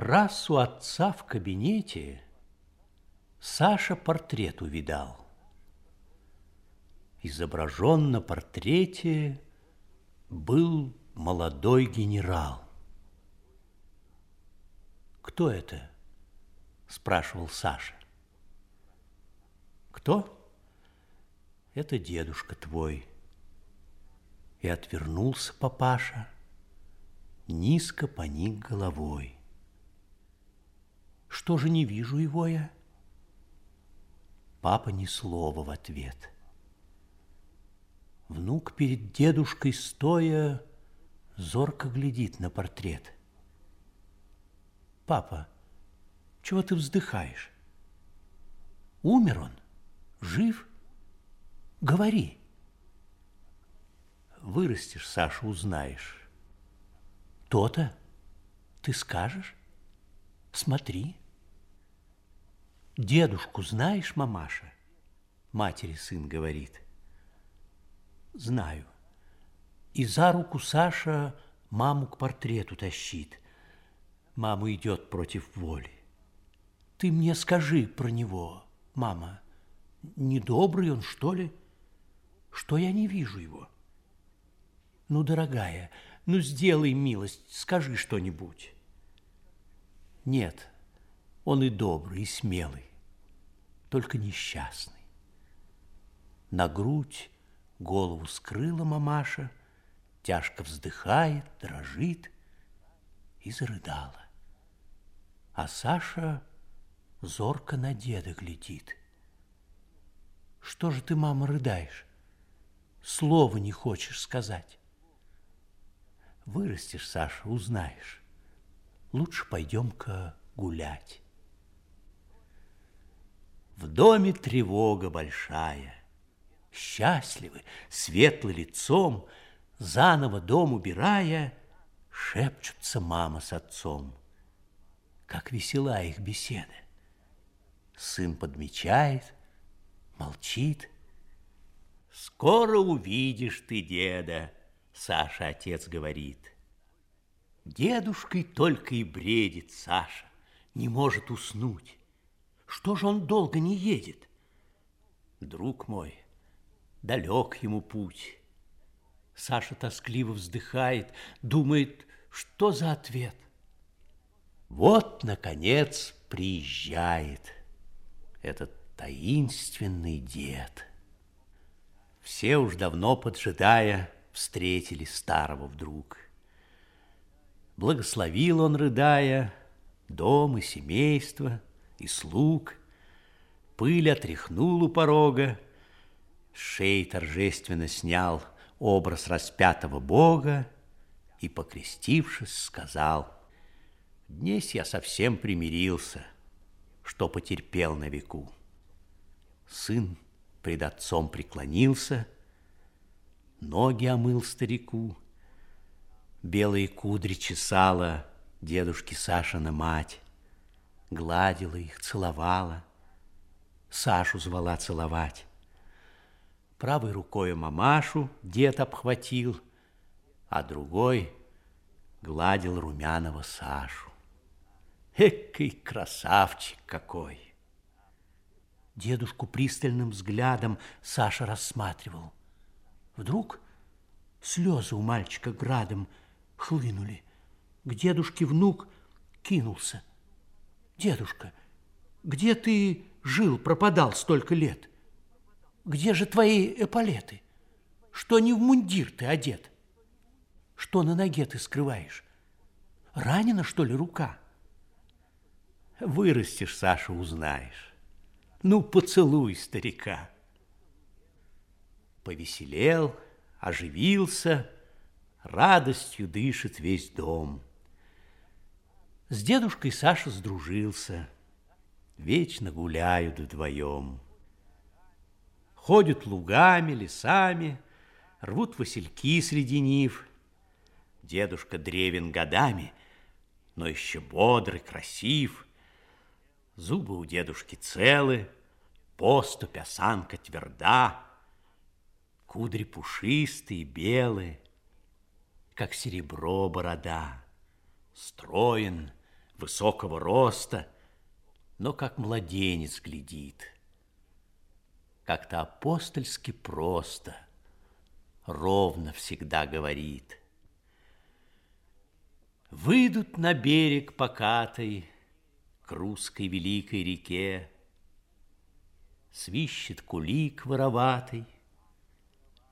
Раз у отца в кабинете Саша портрет увидал. Изображен на портрете был молодой генерал. «Кто это?» – спрашивал Саша. «Кто?» «Это дедушка твой». И отвернулся папаша, низко поник головой. Что же не вижу его я? Папа ни слова в ответ. Внук перед дедушкой стоя зорко глядит на портрет. Папа, чего ты вздыхаешь? Умер он? Жив? Говори. Вырастешь, Саша, узнаешь. То-то ты скажешь? Смотри. Дедушку знаешь, мамаша? Матери сын говорит. Знаю. И за руку Саша маму к портрету тащит. Мама идет против воли. Ты мне скажи про него, мама. Недобрый он, что ли? Что я не вижу его? Ну, дорогая, ну, сделай милость, скажи что-нибудь. Нет, он и добрый, и смелый, только несчастный. На грудь голову скрыла мамаша, тяжко вздыхает, дрожит и зарыдала. А Саша зорко на деда глядит. Что же ты, мама, рыдаешь? Слова не хочешь сказать. Вырастешь, Саша, узнаешь лучше пойдем-ка гулять. В доме тревога большая. Счастливы, светлым лицом, Заново дом убирая, Шепчутся мама с отцом. Как весела их беседа. Сын подмечает, молчит. «Скоро увидишь ты деда», Саша отец говорит – Дедушкой только и бредит Саша, не может уснуть. Что же он долго не едет? Друг мой, далек ему путь. Саша тоскливо вздыхает, думает, что за ответ. Вот, наконец, приезжает этот таинственный дед. Все уж давно поджидая, встретили старого вдруг – Благословил он, рыдая, дом и семейство, и слуг. Пыль отряхнул у порога, шеи торжественно снял образ распятого Бога и, покрестившись, сказал, «Днесь я совсем примирился, что потерпел на веку». Сын пред отцом преклонился, ноги омыл старику, Белые кудри чесала дедушки Сашина мать, Гладила их, целовала, Сашу звала целовать. Правой рукой мамашу дед обхватил, А другой гладил румяного Сашу. Экий красавчик какой! Дедушку пристальным взглядом Саша рассматривал. Вдруг слезы у мальчика градом хлынули. К дедушке внук кинулся. Дедушка, где ты жил, пропадал столько лет? Где же твои эполеты? Что не в мундир ты одет? Что на ноге ты скрываешь? Ранена, что ли, рука? Вырастешь, Саша, узнаешь. Ну, поцелуй старика. Повеселел, оживился, радостью дышит весь дом. С дедушкой Саша сдружился, вечно гуляют вдвоем. Ходят лугами, лесами, рвут васильки среди нив. Дедушка древен годами, но еще бодрый, красив. Зубы у дедушки целы, поступь, осанка тверда, кудри пушистые, белые, как серебро борода, строен, высокого роста, но как младенец глядит. Как-то апостольски просто, ровно всегда говорит. Выйдут на берег покатый к русской великой реке, Свищет кулик вороватый,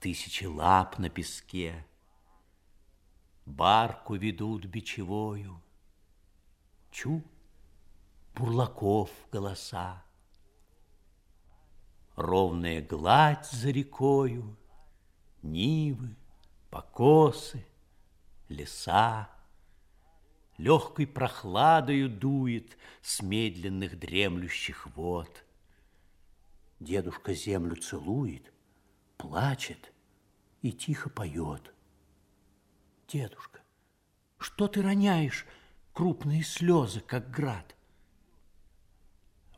тысячи лап на песке. Барку ведут бичевою, чу бурлаков голоса. Ровная гладь за рекою, нивы, покосы, леса. Легкой прохладою дует с медленных дремлющих вод. Дедушка землю целует, плачет и тихо поет. Дедушка, что ты роняешь крупные слезы, как град?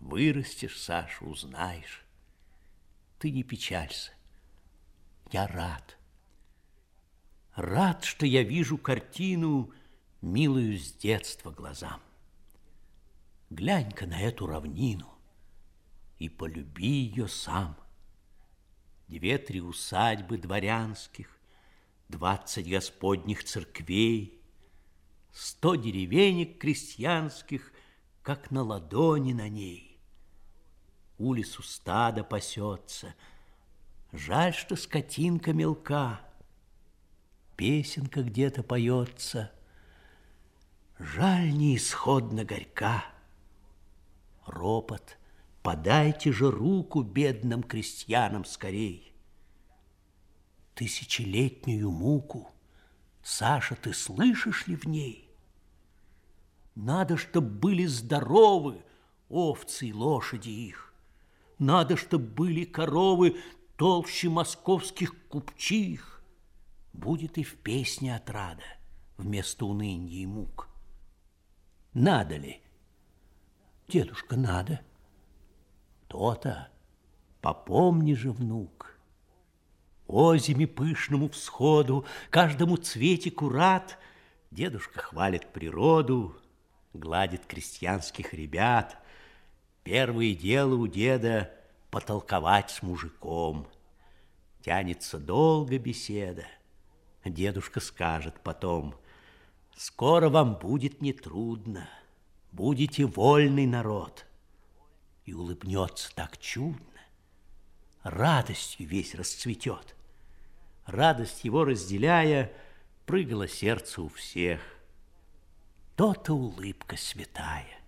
Вырастешь, Саша, узнаешь. Ты не печалься. Я рад. Рад, что я вижу картину, милую с детства глазам. Глянь-ка на эту равнину и полюби ее сам. Две-три усадьбы дворянских, двадцать господних церквей, сто деревенек крестьянских, как на ладони на ней. Улицу стада пасется, жаль, что скотинка мелка, песенка где-то поется, жаль, неисходно горька. Ропот, подайте же руку бедным крестьянам скорей тысячелетнюю муку. Саша, ты слышишь ли в ней? Надо, чтоб были здоровы овцы и лошади их. Надо, чтоб были коровы толще московских купчих. Будет и в песне отрада вместо уныния и мук. Надо ли? Дедушка, надо. То-то, попомни же, внук, озими пышному всходу, каждому цветику рад. Дедушка хвалит природу, гладит крестьянских ребят. Первое дело у деда потолковать с мужиком. Тянется долго беседа. Дедушка скажет потом, скоро вам будет нетрудно, будете вольный народ. И улыбнется так чудно, радостью весь расцветет радость его разделяя, прыгало сердце у всех. То-то улыбка святая,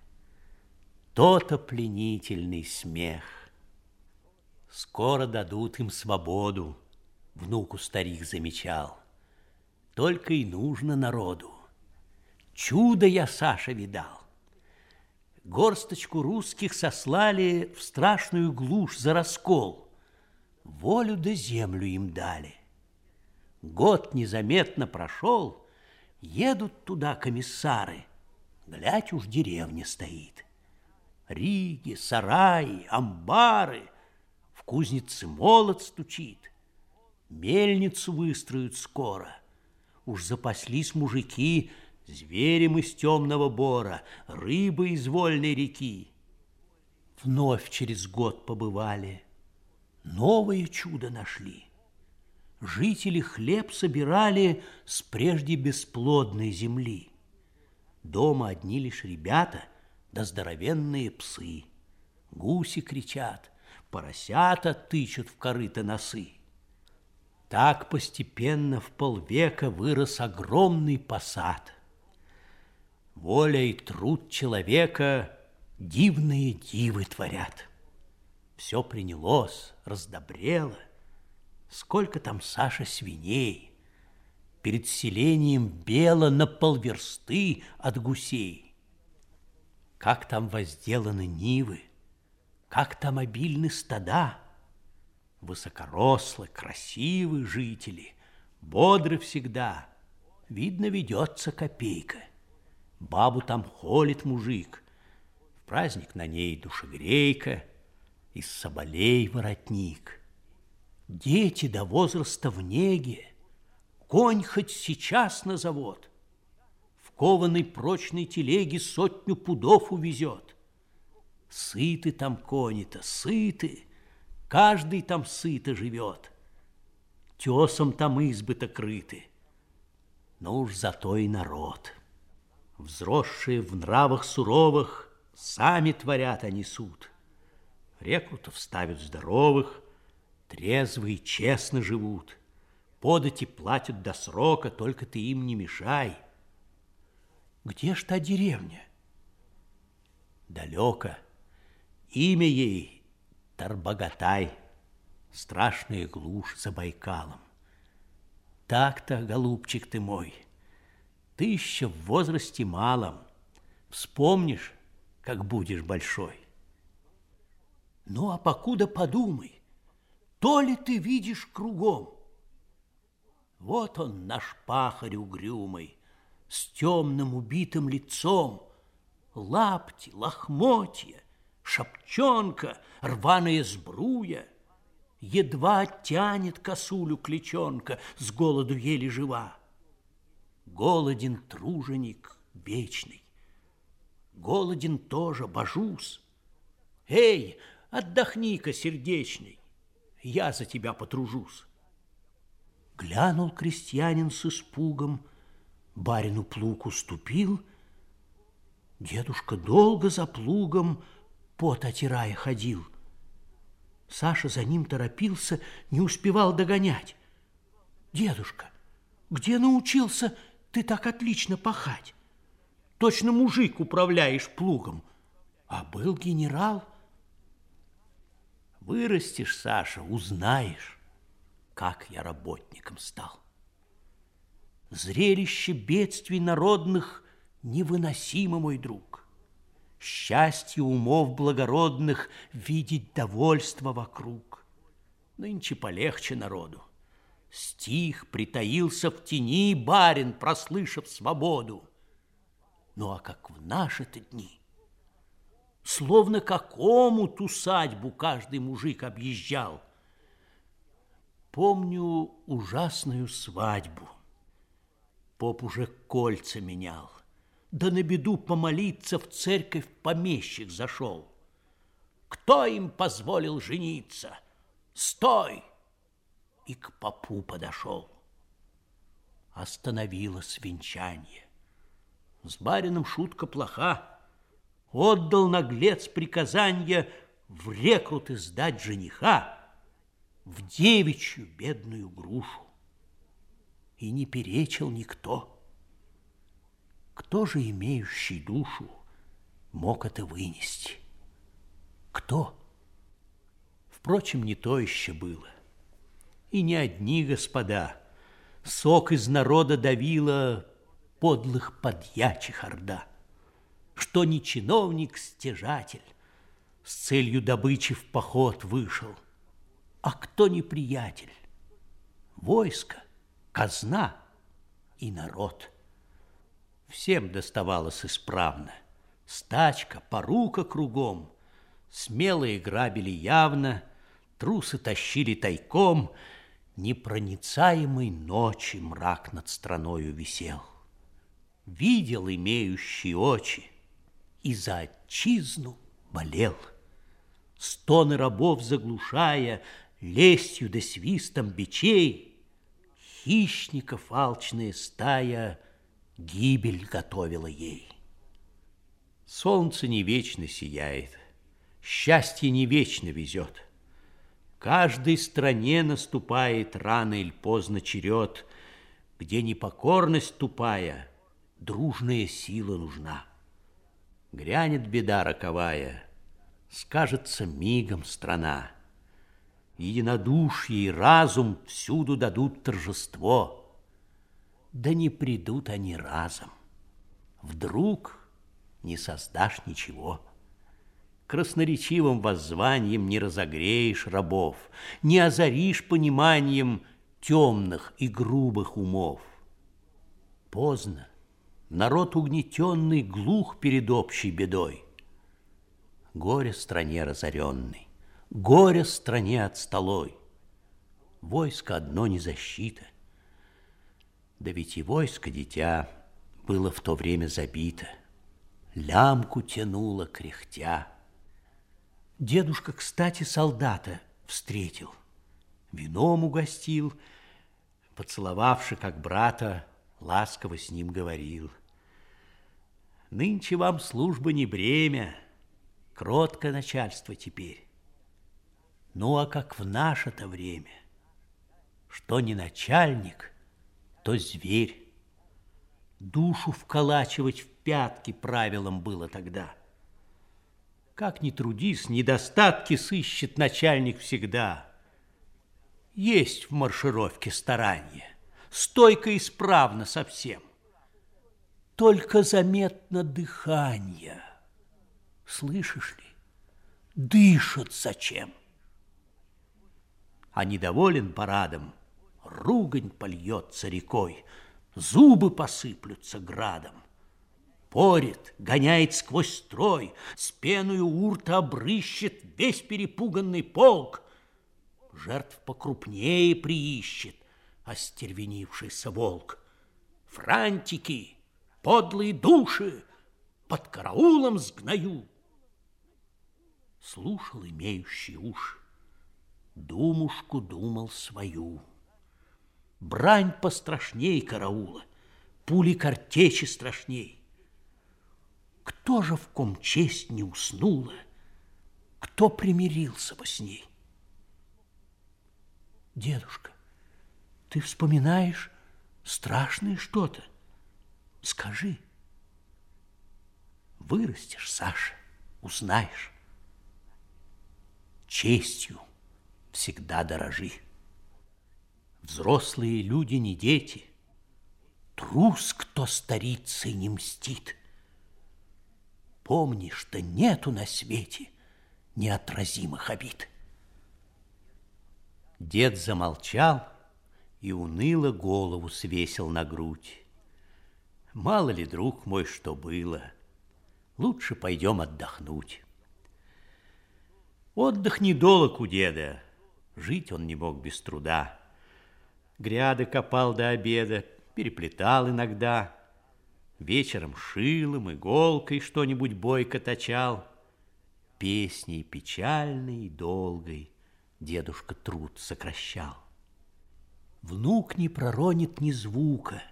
то-то пленительный смех. Скоро дадут им свободу, внуку старик замечал. Только и нужно народу. Чудо я, Саша, видал. Горсточку русских сослали в страшную глушь за раскол. Волю да землю им дали. Год незаметно прошел, едут туда комиссары. Глядь уж деревня стоит. Риги, сараи, амбары, в кузнице молот стучит. Мельницу выстроят скоро. Уж запаслись мужики зверем из темного бора, рыбой из вольной реки. Вновь через год побывали, новое чудо нашли жители хлеб собирали с прежде бесплодной земли. Дома одни лишь ребята да здоровенные псы. Гуси кричат, поросята тычут в корыто носы. Так постепенно в полвека вырос огромный посад. Воля и труд человека дивные дивы творят. Все принялось, раздобрело, Сколько там, Саша, свиней? Перед селением бело на полверсты от гусей. Как там возделаны нивы, как там обильны стада. Высокорослы, красивы жители, бодры всегда. Видно, ведется копейка. Бабу там холит мужик. В праздник на ней душегрейка, из соболей воротник — Дети до возраста в неге, конь хоть сейчас на завод. В кованой прочной телеги сотню пудов увезет. Сыты там кони-то, сыты, каждый там сыто живет. Тесом там избы-то крыты, но уж зато и народ. Взросшие в нравах суровых, сами творят они суд. Рекрутов ставят здоровых, трезвые честно живут. Подати платят до срока, только ты им не мешай. Где ж та деревня? Далеко. Имя ей Тарбагатай, страшная глушь за Байкалом. Так-то, голубчик ты мой, ты еще в возрасте малом. Вспомнишь, как будешь большой. Ну, а покуда подумай, то ли ты видишь кругом. Вот он, наш пахарь угрюмый, с темным убитым лицом, лапти, лохмотья, шапчонка, рваная сбруя, едва тянет косулю клечонка, с голоду еле жива. Голоден труженик вечный, голоден тоже божус. Эй, отдохни-ка, сердечный, я за тебя потружусь. Глянул крестьянин с испугом, барину плуг уступил, дедушка долго за плугом, пот отирая, ходил. Саша за ним торопился, не успевал догонять. Дедушка, где научился ты так отлично пахать? Точно мужик управляешь плугом, а был генерал. Вырастешь, Саша, узнаешь, как я работником стал. Зрелище бедствий народных невыносимо, мой друг. Счастье умов благородных видеть довольство вокруг. Нынче полегче народу. Стих притаился в тени, барин, прослышав свободу. Ну а как в наши-то дни, словно какому-то усадьбу каждый мужик объезжал. Помню ужасную свадьбу – Поп уже кольца менял. Да на беду помолиться в церковь помещик зашел. Кто им позволил жениться? Стой! И к попу подошел. Остановилось венчание. С барином шутка плоха. Отдал наглец приказание в рекруты сдать жениха в девичью бедную грушу и не перечил никто. Кто же, имеющий душу, мог это вынести? Кто? Впрочем, не то еще было. И не одни господа. Сок из народа давила подлых подьячих орда. Что не чиновник-стяжатель с целью добычи в поход вышел, а кто неприятель? Войско – казна и народ. Всем доставалось исправно. Стачка, порука кругом. Смелые грабили явно, трусы тащили тайком. Непроницаемой ночи мрак над страною висел. Видел имеющий очи и за отчизну болел. Стоны рабов заглушая, лестью да свистом бичей — хищников алчная стая гибель готовила ей. Солнце не вечно сияет, счастье не вечно везет. Каждой стране наступает рано или поздно черед, где непокорность тупая, дружная сила нужна. Грянет беда роковая, скажется мигом страна единодушие и разум всюду дадут торжество. Да не придут они разом. Вдруг не создашь ничего. Красноречивым воззванием не разогреешь рабов, не озаришь пониманием темных и грубых умов. Поздно. Народ угнетенный глух перед общей бедой. Горе стране разоренной. Горе стране отсталой. Войско одно не защита. Да ведь и войско, дитя, было в то время забито. Лямку тянуло кряхтя. Дедушка, кстати, солдата встретил, вином угостил, поцеловавши, как брата, ласково с ним говорил. Нынче вам служба не бремя, кротко начальство теперь. Ну, а как в наше-то время, что не начальник, то зверь. Душу вколачивать в пятки правилом было тогда. Как ни трудись, недостатки сыщет начальник всегда. Есть в маршировке старание, стойко исправно совсем. Только заметно дыхание. Слышишь ли? Дышат зачем? А недоволен парадом, ругань польется рекой, зубы посыплются градом. Порит, гоняет сквозь строй, с пеную урта обрыщет весь перепуганный полк. Жертв покрупнее приищет остервенившийся волк. Франтики, подлые души, под караулом сгною. Слушал имеющий уши, думушку думал свою. Брань пострашней караула, пули картечи страшней. Кто же в ком честь не уснула, кто примирился бы с ней? Дедушка, ты вспоминаешь страшное что-то? Скажи. Вырастешь, Саша, узнаешь. Честью всегда дорожи. Взрослые люди не дети. Трус, кто старицей не мстит. Помни, что нету на свете неотразимых обид. Дед замолчал и уныло голову свесил на грудь. Мало ли, друг мой, что было. Лучше пойдем отдохнуть. Отдых недолг у деда. Жить он не мог без труда. Гряды копал до обеда, переплетал иногда. Вечером шилом, иголкой что-нибудь бойко точал. Песней печальной и долгой дедушка труд сокращал. Внук не проронит ни звука,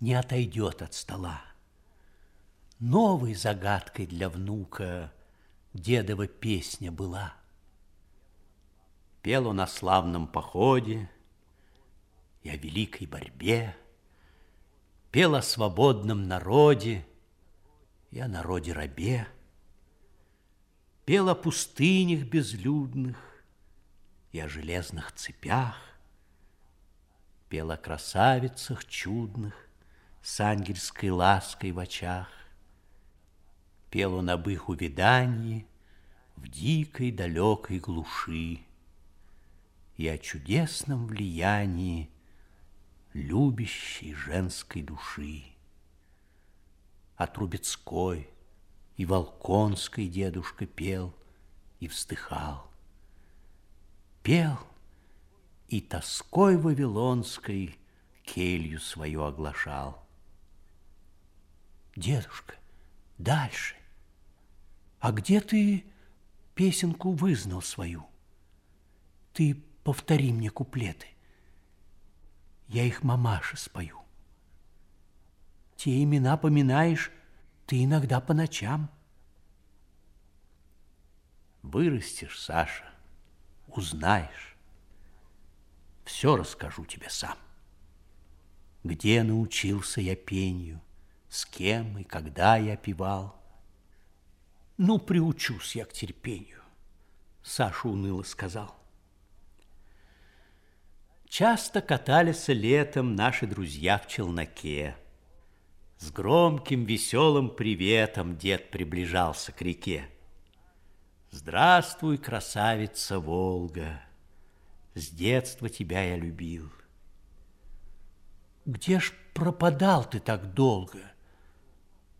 не отойдет от стола. Новой загадкой для внука дедова песня была. Пел он о славном походе, и о великой борьбе, пел о свободном народе и о народе-рабе, пел о пустынях безлюдных и о железных цепях, пел о красавицах чудных с ангельской лаской в очах, пел он об их увидании в дикой далекой глуши и о чудесном влиянии любящей женской души. О Трубецкой и Волконской дедушка пел и вздыхал. Пел и тоской вавилонской келью свою оглашал. Дедушка, дальше. А где ты песенку вызнал свою? Ты повтори мне куплеты я их мамаше спою. Те имена поминаешь ты иногда по ночам. Вырастешь, Саша, узнаешь. Все расскажу тебе сам. Где научился я пению, с кем и когда я певал. Ну, приучусь я к терпению, Саша уныло сказал. Часто катались летом наши друзья в челноке. С громким веселым приветом дед приближался к реке. Здравствуй, красавица Волга, С детства тебя я любил. Где ж пропадал ты так долго?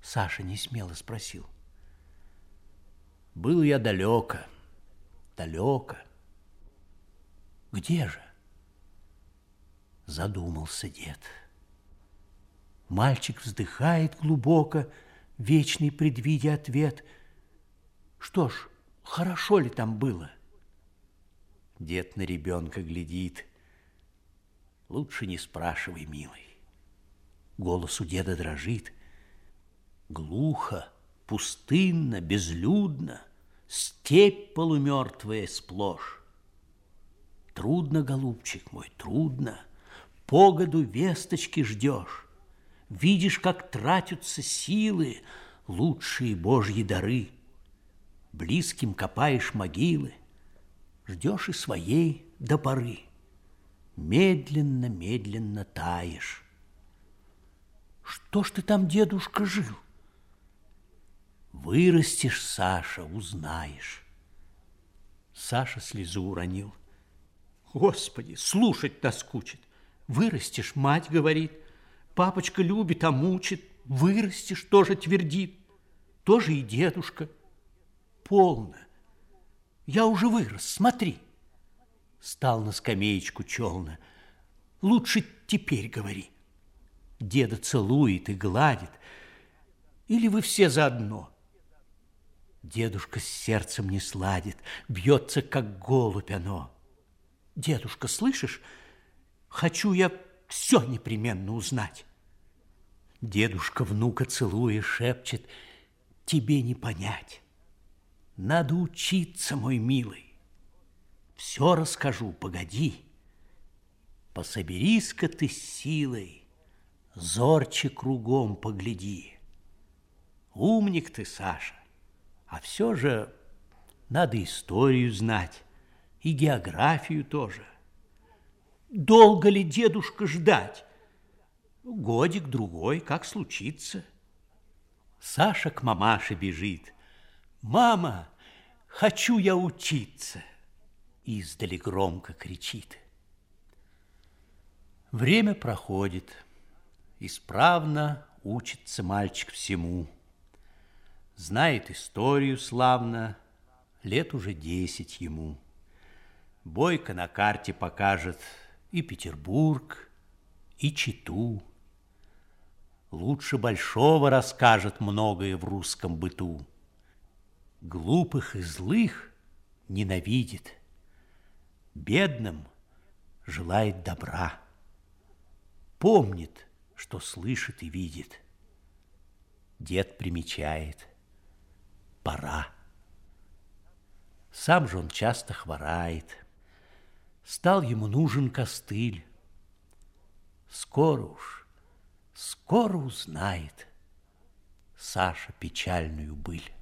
Саша не смело спросил. Был я далеко, далеко. Где же? Задумался дед. Мальчик вздыхает глубоко, вечный предвидя ответ. Что ж, хорошо ли там было? Дед на ребенка глядит. Лучше не спрашивай, милый. Голос у деда дрожит. Глухо, пустынно, безлюдно, Степь полумертвая сплошь. Трудно, голубчик мой, трудно, Погоду весточки ждешь. Видишь, как тратятся силы, Лучшие божьи дары. Близким копаешь могилы, Ждешь и своей до поры. Медленно, медленно таешь. Что ж ты там, дедушка, жил? Вырастешь, Саша, узнаешь. Саша слезу уронил. Господи, слушать тоскучит. Вырастешь, мать говорит. Папочка любит, а мучит. Вырастешь, тоже твердит. Тоже и дедушка. Полно. Я уже вырос, смотри. Стал на скамеечку челна. Лучше теперь говори. Деда целует и гладит. Или вы все заодно? Дедушка с сердцем не сладит, бьется, как голубь оно. Дедушка, слышишь, хочу я все непременно узнать. Дедушка внука целуя шепчет, тебе не понять. Надо учиться, мой милый. Все расскажу, погоди. Пособерись-ка ты с силой, зорче кругом погляди. Умник ты, Саша, а все же надо историю знать и географию тоже. Долго ли дедушка ждать? Годик-другой, как случится. Саша к мамаше бежит. «Мама, хочу я учиться!» Издали громко кричит. Время проходит. Исправно учится мальчик всему. Знает историю славно, лет уже десять ему. Бойко на карте покажет и Петербург, и Читу. Лучше большого расскажет многое в русском быту. Глупых и злых ненавидит, бедным желает добра. Помнит, что слышит и видит. Дед примечает, пора. Сам же он часто хворает. Стал ему нужен костыль. Скоро уж, скоро узнает Саша печальную быль.